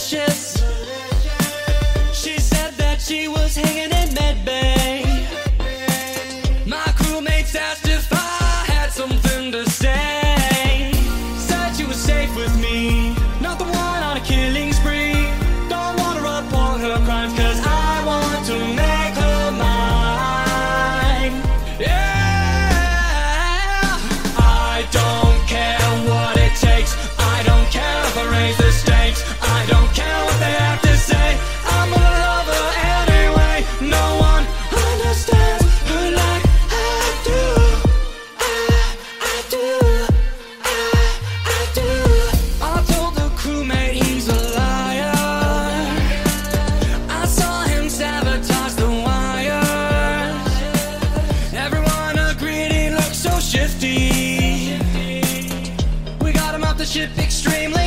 Delicious. She said that she was hanging the ship extremely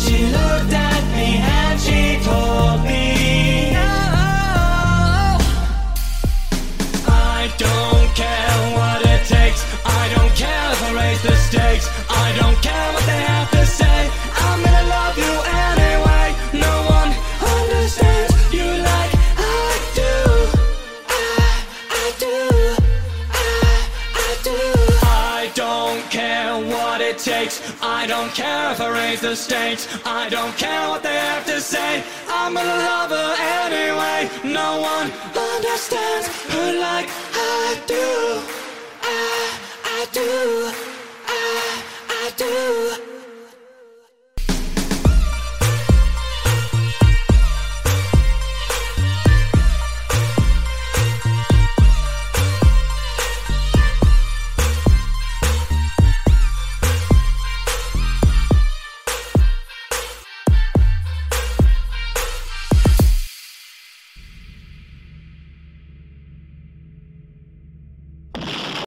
she looked at me and she told me I Don't care what it takes. I don't care if I raise the stakes. I don't care what they have to say. I'm gonna love you anyway. No one understands you. don't care what it takes. I don't care if I raise the stakes. I don't care what they have to say. I'm a lover anyway. No one understands her like I do. I, I do. I, I do.